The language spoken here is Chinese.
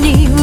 你。